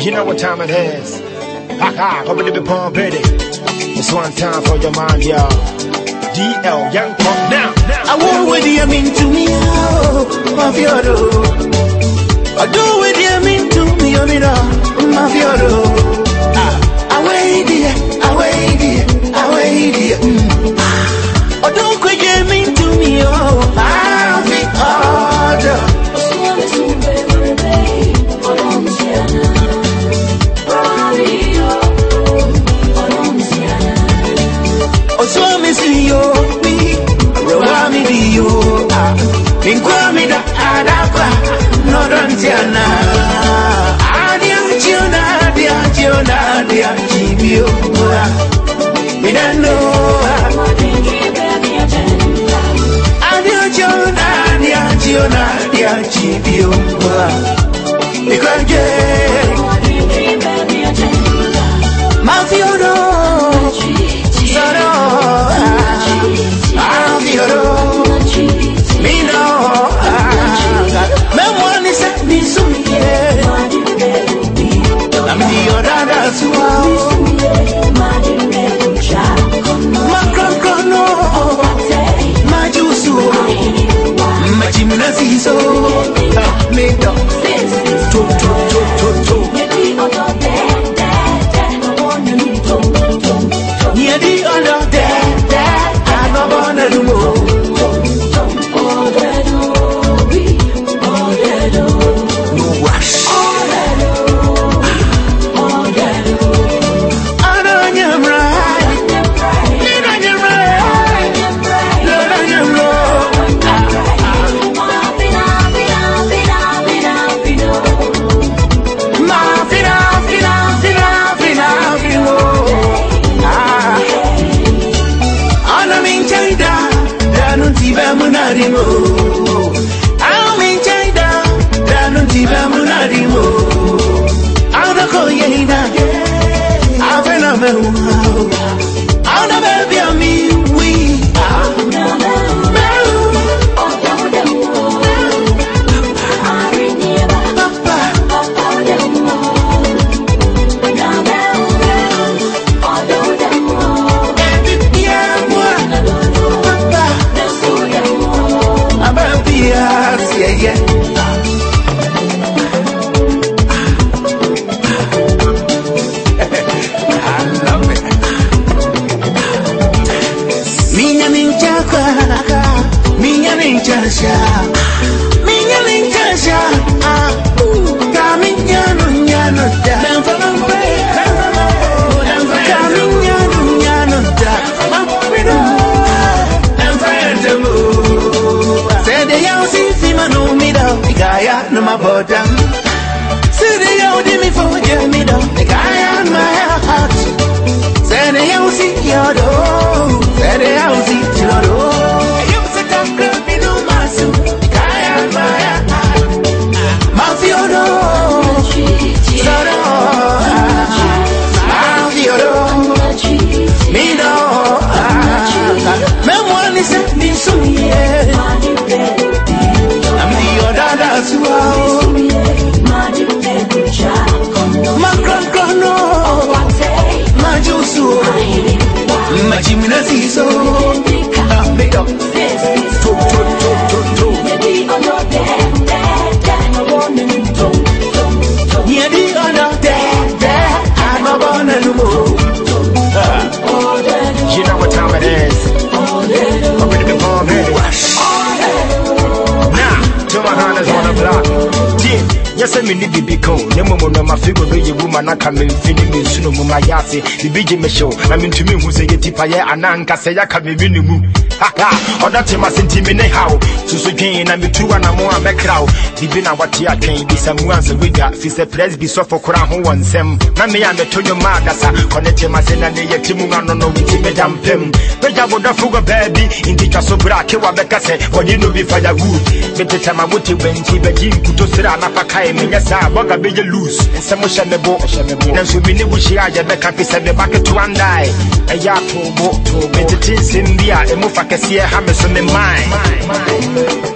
You know what time it is. Haha, come to be pump ready. It's one time for your mind, y'all. DL, young pump now. I want with you mean to me, oh, my. I do with you mean to me, oh, my fioro. Ah, because yeah, mafiodo, soro, me Mi 明年 ninh. Yes, I mean, the big cone. No more, no, my figure, no, you woman, I come in, feeling me, soon, my yasi, the big show. I mean, to me, who say, tipa, and Anka say, I come in, ɔda te ma senti me ne haw susu dwen na metuwa na mo a mɛkraw bibi na wate atwɛn bisa mu ansa wagya fi sɛ pres bi sɔfo kora ho wɔ nsɛm na me a meto nnwom a adasa kɔne tema se na ne yɛte mu ano no nti mɛgya mpam mɛgya bodɔfo gɔ baabi nti twa so berɛ a kewa bɛka sɛ wɔde no bi faya wood meteta ma mote bɛnti bɛgye nkuto serɛ a nafa kae menyɛ saa bɔga bɛgye loose. Nsɛm hyɛ me bo nanso ne wo hyia a yɛbɛka fi sɛ meba ketewa ndae ɛyɛ atoobo metete nsɛm bi a ɛmu fa kɛseɛ ha me so me man